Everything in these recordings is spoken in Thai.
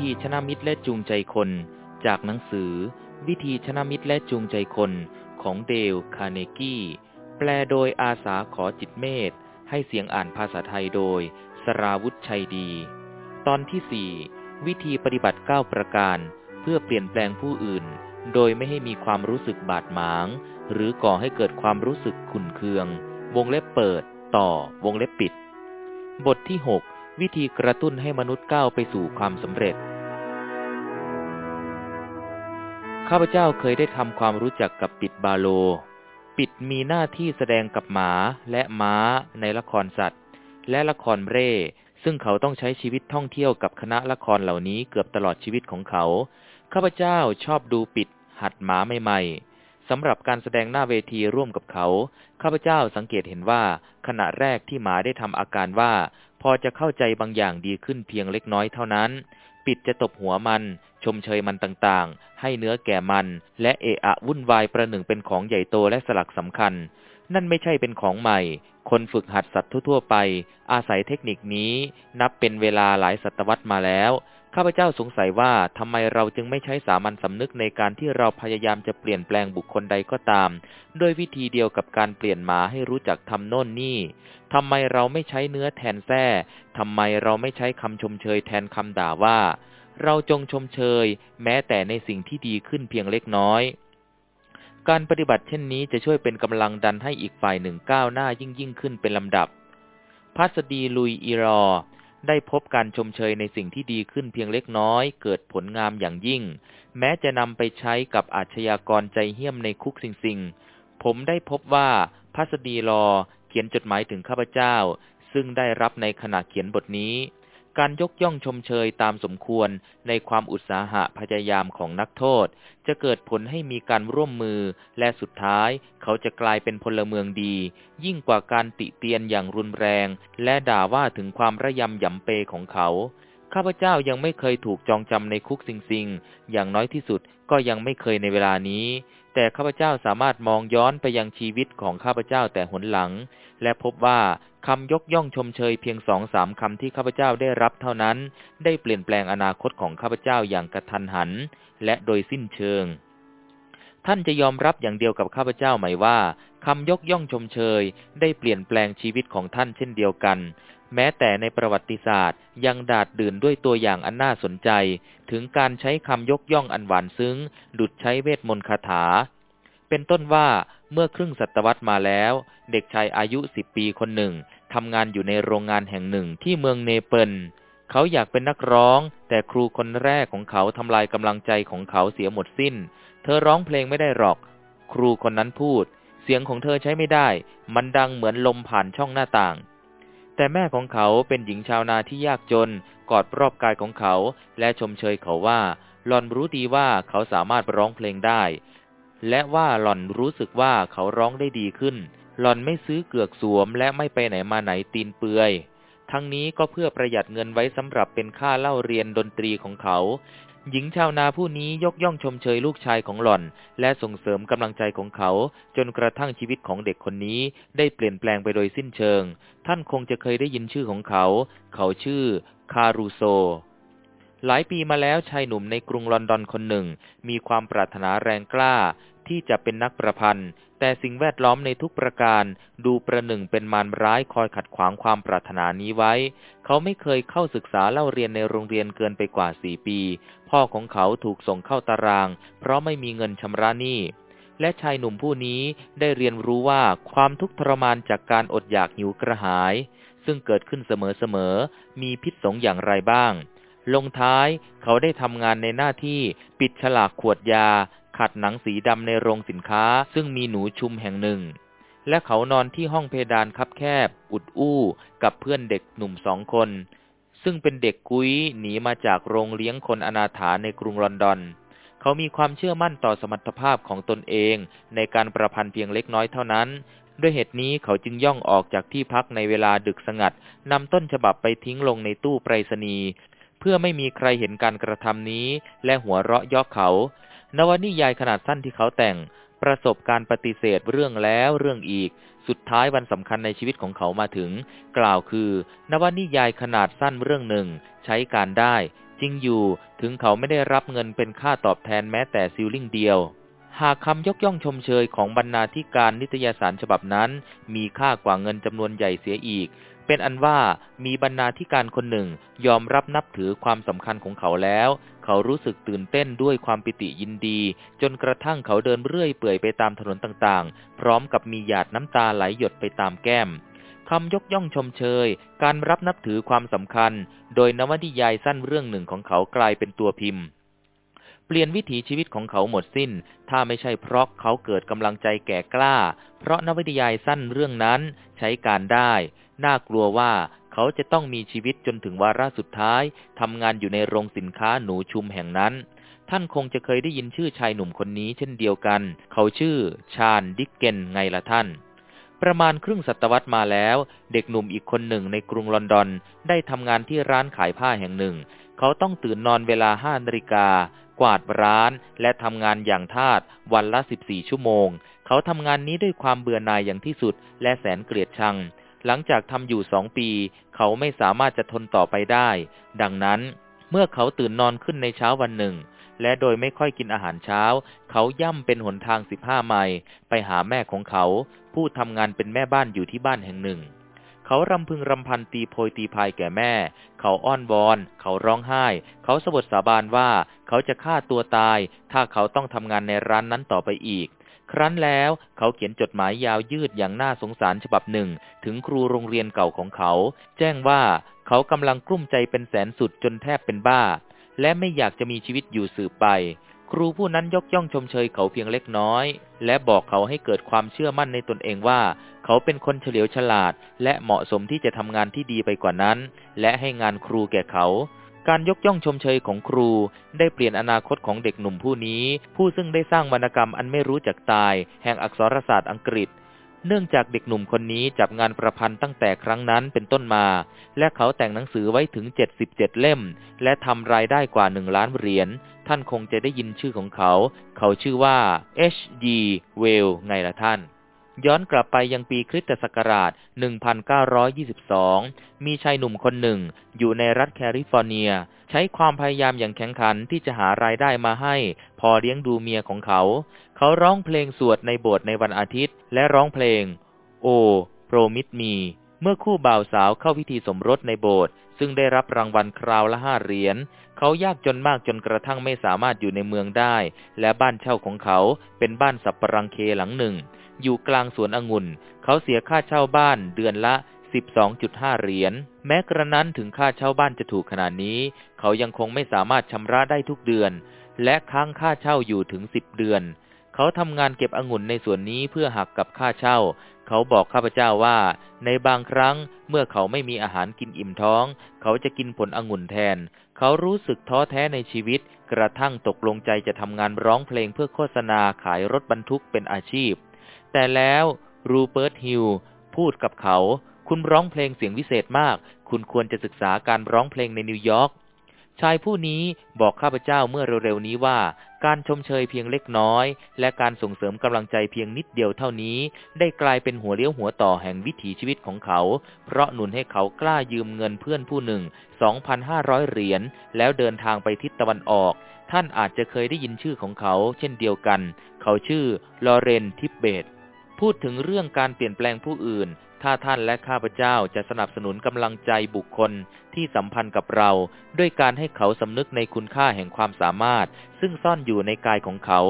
ธีชนะมิตรและจูงใจคน จากหนังสือ วิธีชนะมิตรและจูงใจคนของเดลคาเนกี้ แปลโดยอาสาขอจิตเมธให้เสียงอ่านภาษาไทยโดย สราวุธชัยดี ตอนที่สี่วิธีปฏิบัติ 9 ประการ เพื่อเปลี่ยนแปลงผู้อื่น โดยไม่ให้มีความรู้สึกบาดหมาง หรือก่อให้เกิดความรู้สึกขุ่นเคือง วงเล็บเปิด ต่อ วงเล็บปิด บทที่ 6 วิธีกระตุ้นให้มนุษย์ก้าวไปสู่ความสำเร็จ ข้าพเจ้าเคยได้ทำความรู้จักกับปิดบาโล ปิดมีหน้าที่แสดงกับหมาและม้าในละครสัตว์ และละครเร่ ซึ่งเขาต้องใช้ชีวิตท่องเที่ยวกับคณะละครเหล่านี้เกือบตลอดชีวิตของเขา ข้าพเจ้าชอบดูปิดหัดหมาใหม่ๆสำหรับการแสดงหน้าเวทีร่วมกับเขา ข้าพเจ้าสังเกตเห็นว่าขณะแรกที่หมาได้ทำอาการว่า พอจะเข้าใจบางอย่างดีขึ้นเพียงเล็กน้อยเท่านั้น ปิดจะตบหัวมัน ชมเชยมันต่างๆ ให้เนื้อแก่มัน และเอะอะวุ่นวายประหนึ่งเป็นของใหญ่โตและสลักสำคัญ นั่นไม่ใช่เป็นของใหม่ คนฝึกหัดสัตว์ทั่วๆไป อาศัยเทคนิคนี้นับเป็นเวลาหลายศตวรรษมาแล้ว ข้าพเจ้าสงสัยว่าทำไมเราจึงไม่ใช้สามัญสำนึกในการที่เราพยายามจะเปลี่ยนแปลงบุคคลใดก็ตาม โดยวิธีเดียวกับการเปลี่ยนหมาให้รู้จักทำโน่นนี่ทำไมเราไม่ใช้เนื้อแทนแท้ทำไมเราไม่ใช้คำชมเชยแทนคำด่าว่า เราจงชมเชย แม้แต่ในสิ่งที่ดีขึ้นเพียงเล็กน้อย การปฏิบัติเช่นนี้จะช่วยเป็นกำลังดันให้อีกฝ่ายหนึ่งก้าวหน้ายิ่งยิ่งขึ้นเป็นลำดับ พัสดีลุยอีรอ ได้พบการชมเชยในสิ่งที่ดีขึ้นเพียงเล็กน้อย เกิดผลงามอย่างยิ่ง แม้จะนำไปใช้กับอาชญากรใจเหี้ยมในคุกสิงสิงผมได้พบว่าพัสดีรอเขียนจดหมายถึงข้าพเจ้า ซึ่งได้รับในขณะเขียนบทนี้ การยกย่องชมเชยตามสมควรในความอุตสาหะพยายามของนักโทษ จะเกิดผลให้มีการร่วมมือ และสุดท้ายเขาจะกลายเป็นพลเมืองดี ยิ่งกว่าการติเตียนอย่างรุนแรง และด่าว่าถึงความระยำหยำเปของเขา ข้าพเจ้ายังไม่เคยถูกจองจำในคุกสิงสิง อย่างน้อยที่สุดก็ยังไม่เคยในเวลานี้แต่ข้าพเจ้าสามารถมองย้อนไปยังชีวิตของข้าพเจ้าแต่หนหลัง และพบว่า คำยกย่องชมเชยเพียงสองสามคำที่ข้าพเจ้าได้รับเท่านั้น ได้เปลี่ยนแปลงอนาคตของข้าพเจ้าอย่างกระทันหัน และโดยสิ้นเชิง ท่านจะยอมรับอย่างเดียวกับข้าพเจ้าไหมว่าคำยกย่องชมเชย ได้เปลี่ยนแปลงชีวิตของท่านเช่นเดียวกัน แม้แต่ในประวัติศาสตร์ ยังดาดดื่นด้วยตัวอย่างอันน่าสนใจ ถึงการใช้คำยกย่องอันหวานซึ้ง ดุดใช้เวทมนต์คาถา เป็นต้นว่า เมื่อครึ่งศตวรรษมาแล้ว เด็กชายอายุสิบปีคนหนึ่งทำงานอยู่ในโรงงานแห่งหนึ่งที่เมืองเนเปิลเขาอยากเป็นนักร้อง แต่ครูคนแรกของเขาทำลายกำลังใจของเขาเสียหมดสิ้น เธอร้องเพลงไม่ได้หรอก ครูคนนั้นพูด เสียงของเธอใช้ไม่ได้ มันดังเหมือนลมผ่านช่องหน้าต่าง แต่แม่ของเขาเป็นหญิงชาวนาที่ยากจน กอดรอบกายของเขา และชมเชยเขาว่าหลอนรู้ดีว่าเขาสามารถร้องเพลงได้ และว่าหล่อนรู้สึกว่าเขาร้องได้ดีขึ้น หล่อนไม่ซื้อเกือกสวม และไม่ไปไหนมาไหนตีนเปื่อย ทั้งนี้ก็เพื่อประหยัดเงินไว้สำหรับเป็นค่าเล่าเรียนดนตรีของเขา หญิงชาวนาผู้นี้ยกย่องชมเชยลูกชายของหล่อน และส่งเสริมกำลังใจของเขา จนกระทั่งชีวิตของเด็กคนนี้ได้เปลี่ยนแปลงไปโดยสิ้นเชิง ท่านคงจะเคยได้ยินชื่อของเขา เขาชื่อ คารูโซ หลายปีมาแล้วชายหนุ่มในกรุงลอนดอนคนหนึ่ง มีความปรารถนาแรงกล้า ที่จะเป็นนักประพันธ์ แต่สิ่งแวดล้อมในทุกประการ ดูประหนึ่งเป็นมารร้ายคอยขัดขวางความปรารถนานี้ไว้ เขาไม่เคยเข้าศึกษาเล่าเรียนในโรงเรียนเกินไปกว่าสี่ปี พ่อของเขาถูกส่งเข้าตาราง เพราะไม่มีเงินชำระหนี้และชายหนุ่มผู้นี้ได้เรียนรู้ว่าความทุกข์ทรมานจากการอดอยากหิวกระหาย ซึ่งเกิดขึ้นเสมอๆมีพิษสงอย่างไรบ้าง ลงท้ายเขาได้ทำงานในหน้าที่ปิดฉลากขวดยา ขัดหนังสีดำในโรงสินค้า ซึ่งมีหนูชุมแห่งหนึ่ง และเขานอนที่ห้องเพดานคับแคบ อุดอู้กับเพื่อนเด็กหนุ่มสองคน ซึ่งเป็นเด็กกุ้ยหนีมาจากโรงเลี้ยงคนอนาถาในกรุงลอนดอน เขามีความเชื่อมั่นต่อสมรรถภาพของตนเองในการประพันธ์เพียงเล็กน้อยเท่านั้นด้วยเหตุนี้เขาจึงย่องออกจากที่พักในเวลาดึกสงัดนำต้นฉบับไปทิ้งลงในตู้ไปรษณีย์ พื่อไม่มีใครเห็นการกระทำนี้และหัวเราะยอกเขา นวนิยายขนาดสั้นที่เขาแต่ง ประสบการปฏิเสธเรื่องแล้วเรื่องอีก สุดท้ายวันสำคัญในชีวิตของเขามาถึง กล่าวคือ นวนิยายขนาดสั้นเรื่องหนึ่ง ใช้การได้ จริงอยู่ถึงเขาไม่ได้รับเงินเป็นค่าตอบแทนแม้แต่ซิลลิงเดียวหากคำยกย่องชมเชยของบรรณาธิการนิตยสารฉบับนั้น มีค่ากว่าเงินจำนวนใหญ่เสียอีก เป็นอันว่ามีบรรณาธิการคนหนึ่งยอมรับนับถือความสำคัญของเขาแล้ว เขารู้สึกตื่นเต้นด้วยความปิติยินดี จนกระทั่งเขาเดินเรื่อยเปื่อยไปตามถนนต่างๆ พร้อมกับมีหยาดน้ำตาไหลหยดไปตามแก้มคำยกย่องชมเชย การรับนับถือความสำคัญ โดยนวนิยายสั้นเรื่องหนึ่งของเขากลายเป็นตัวพิมพ์เปลี่ยนวิถีชีวิตของเขาหมดสิ้น ถ้าไม่ใช่เพราะเขาเกิดกำลังใจแก่กล้า เพราะนวนิยายสั้นเรื่องนั้นใช้การได้ น่ากลัวว่าเขาจะต้องมีชีวิตจนถึงวาระสุดท้ายทำงานอยู่ในโรงสินค้าหนูชุมแห่งนั้น ท่านคงจะเคยได้ยินชื่อชายหนุ่มคนนี้เช่นเดียวกัน เขาชื่อชาญดิกเกนไงละท่าน ประมาณครึ่งศตวรรษมาแล้ว เด็กหนุ่มอีกคนหนึ่งในกรุงลอนดอน ได้ทำงานที่ร้านขายผ้าแห่งหนึ่ง เขาต้องตื่นนอนเวลาห้านาฬิกากวาดร้านและทำงานอย่างทาสวันละสิบสี่ชั่วโมง เขาทำงานนี้ด้วยความเบื่อหน่ายอย่างที่สุด และแสนเกลียดชัง หลังจากทำอยู่สองปี เขาไม่สามารถจะทนต่อไปได้ ดังนั้นเมื่อเขาตื่นนอนขึ้นในเช้าวันหนึ่ง และโดยไม่ค่อยกินอาหารเช้า เขาย่ำเป็นหนทางสิบห้าไมล์ไปหาแม่ของเขา ผู้ทำงานเป็นแม่บ้านอยู่ที่บ้านแห่งหนึ่ง เขารำพึงรำพันตีโพยตีพายแก่แม่ เขาอ้อนวอน เขาร้องไห้ เขาสบทสาบานว่าเขาจะฆ่าตัวตาย ถ้าเขาต้องทำงานในร้านนั้นต่อไปอีก ครั้นแล้วเขาเขียนจดหมายยาวยืดอย่างน่าสงสารฉบับหนึ่ง ถึงครูโรงเรียนเก่าของเขา แจ้งว่าเขากำลังกลุ้มใจเป็นแสนสุดจนแทบเป็นบ้า และไม่อยากจะมีชีวิตอยู่สืบไป ครูผู้นั้นยกย่องชมเชยเขาเพียงเล็กน้อย และบอกเขาให้เกิดความเชื่อมั่นในตนเองว่า เขาเป็นคนเฉลียวฉลาด และเหมาะสมที่จะทำงานที่ดีไปกว่านั้น และให้งานครูแก่เขา การยกย่องชมเชยของครู ได้เปลี่ยนอนาคตของเด็กหนุ่มผู้นี้ ผู้ซึ่งได้สร้างวรรณกรรมอันไม่รู้จักตาย แห่งอักษรศาสตร์อังกฤษ เนื่องจากเด็กหนุ่มคนนี้จับงานประพันธ์ตั้งแต่ครั้งนั้นเป็นต้นมา และเขาแต่งหนังสือไว้ถึง 77 เล่ม และทำรายได้กว่าหนึ่งล้านเหรียญ ท่านคงจะได้ยินชื่อของเขา เขาชื่อว่า H.G. Wells ไงล่ะท่าน ย้อนกลับไปยังปีคริสตศักราช 1922 มีชายหนุ่มคนหนึ่ง อยู่ในรัฐแคลิฟอร์เนีย ใช้ความพยายามอย่างแข็งขันที่จะหารายได้มาให้ พอเลี้ยงดูเมียของเขา เขาร้องเพลงสวดในโบสถ์ในวันอาทิตย์ และร้องเพลง โอโปรมิดมี เมื่อคู่บ่าวสาวเข้าพิธีสมรสในโบสถ์ซึ่งได้รับรางวัลคราวละห้าเหรียญ เขายากจนมากจนกระทั่งไม่สามารถอยู่ในเมืองได้ และบ้านเช่าของเขาเป็นบ้านสับปรังเคหลังหนึ่ง อยู่กลางสวนองุ่น เขาเสียค่าเช่าบ้านเดือนละ 12.5 เหรียญ แม้กระนั้นถึงค่าเช่าบ้านจะถูกขนาดนี้ เขายังคงไม่สามารถชำระได้ทุกเดือน และค้างค่าเช่าอยู่ถึง 10 เดือน เขาทำงานเก็บองุ่นในส่วนนี้เพื่อหักกับค่าเช่า เขาบอกข้าพเจ้าว่า ในบางครั้งเมื่อเขาไม่มีอาหารกินอิ่มท้อง เขาจะกินผลองุ่นแทน เขารู้สึกท้อแท้ในชีวิต กระทั่งตกลงใจจะทำงานร้องเพลงเพื่อโฆษณาขายรถบรรทุกเป็นอาชีพ แต่แล้วรูเปิร์ตฮิลพูดกับเขา คุณร้องเพลงเสียงวิเศษมาก คุณควรจะศึกษาการร้องเพลงในนิวยอร์กชายผู้นี้บอกข้าพเจ้าเมื่อเร็วๆนี้ว่า การชมเชยเพียงเล็กน้อย และการส่งเสริมกำลังใจเพียงนิดเดียวเท่านี้ ได้กลายเป็นหัวเลี้ยวหัวต่อแห่งวิถีชีวิตของเขา เพราะหนุนให้เขากล้ายืมเงินเพื่อนผู้หนึ่ง 2,500 เหรียญแล้วเดินทางไปทิศตะวันออก ท่านอาจจะเคยได้ยินชื่อของเขา เช่นเดียวกัน เขาชื่อลอเรนทิปเบต พูดถึงเรื่องการเปลี่ยนแปลงผู้อื่น ถ้าท่านและข้าพเจ้าจะสนับสนุนกำลังใจบุคคลที่สัมพันธ์กับเรา ด้วยการให้เขาสำนึกในคุณค่าแห่งความสามารถ ซึ่งซ่อนอยู่ในกายของเขา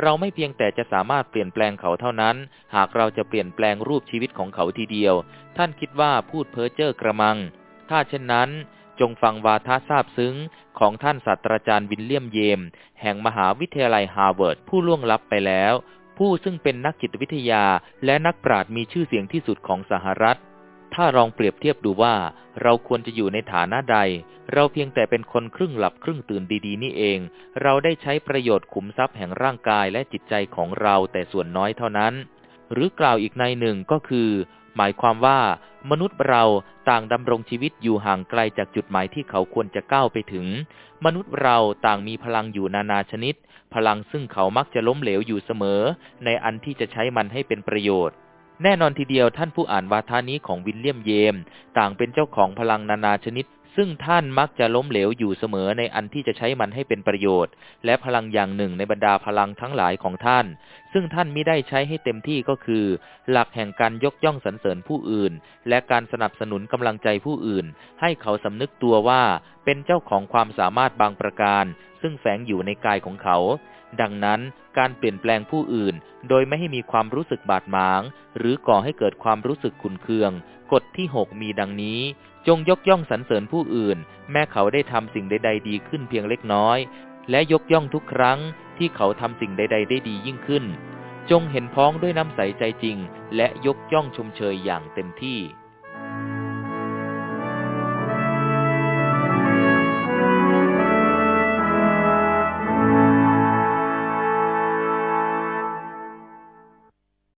เราไม่เพียงแต่จะสามารถเปลี่ยนแปลงเขาเท่านั้น หากเราจะเปลี่ยนแปลงรูปชีวิตของเขาทีเดียว ท่านคิดว่าพูดเพ้อเจ้อกระมัง ถ้าเช่นนั้น จงฟังวาทะซาบซึ้งของท่านศาสตราจารย์วิลเลียมเจมส์ แห่งมหาวิทยาลัยฮาร์วาร์ดผู้ล่วงลับไปแล้ว ผู้ซึ่งเป็นนักจิตวิทยาและนักปราชญ์มีชื่อเสียงที่สุดของสหรัฐ ถ้าลองเปรียบเทียบดูว่าเราควรจะอยู่ในฐานะใด เราเพียงแต่เป็นคนครึ่งหลับครึ่งตื่นดีๆ นี่เอง เราได้ใช้ประโยชน์ขุมทรัพย์แห่งร่างกายและจิตใจของเราแต่ส่วนน้อยเท่านั้น หรือกล่าวอีกนัยหนึ่งก็คือ หมายความว่ามนุษย์เราต่างดำรงชีวิตอยู่ห่างไกลจากจุดหมายที่เขาควรจะก้าวไปถึง มนุษย์เราต่างมีพลังอยู่นานาชนิด พลังซึ่งเขามักจะล้มเหลวอยู่เสมอ ในอันที่จะใช้มันให้เป็นประโยชน์ แน่นอนทีเดียวท่านผู้อ่านวาทานี้ของวินเลียมเยม ต่างเป็นเจ้าของพลังนานาชนิด ซึ่งท่านมักจะล้มเหลวอยู่เสมอในอันที่จะใช้มันให้เป็นประโยชน์ และพลังอย่างหนึ่งในบรรดาพลังทั้งหลายของท่าน ซึ่งท่านไม่ได้ใช้ให้เต็มที่ก็คือ หลักแห่งการยกย่องสรรเสริญผู้อื่น และการสนับสนุนกำลังใจผู้อื่น ให้เขาสำนึกตัวว่าเป็นเจ้าของความสามารถบางประการ ซึ่งแฝงอยู่ในกายของเขา ดังนั้นการเปลี่ยนแปลงผู้อื่น โดยไม่ให้มีความรู้สึกบาดหมาง หรือก่อให้เกิดความรู้สึกขุนเคือง กฎที่ 6 มีดังนี้ จงยกย่องสรรเสริญผู้อื่น แม้เขาได้ทำสิ่งใด ๆ ดีขึ้นเพียงเล็กน้อย และยกย่องทุกครั้งที่เขาทำสิ่งใด ๆ ได้ดียิ่งขึ้น จงเห็นพ้องด้วยน้ำใสใจจริง และยกย่องชมเชยอย่างเต็มที่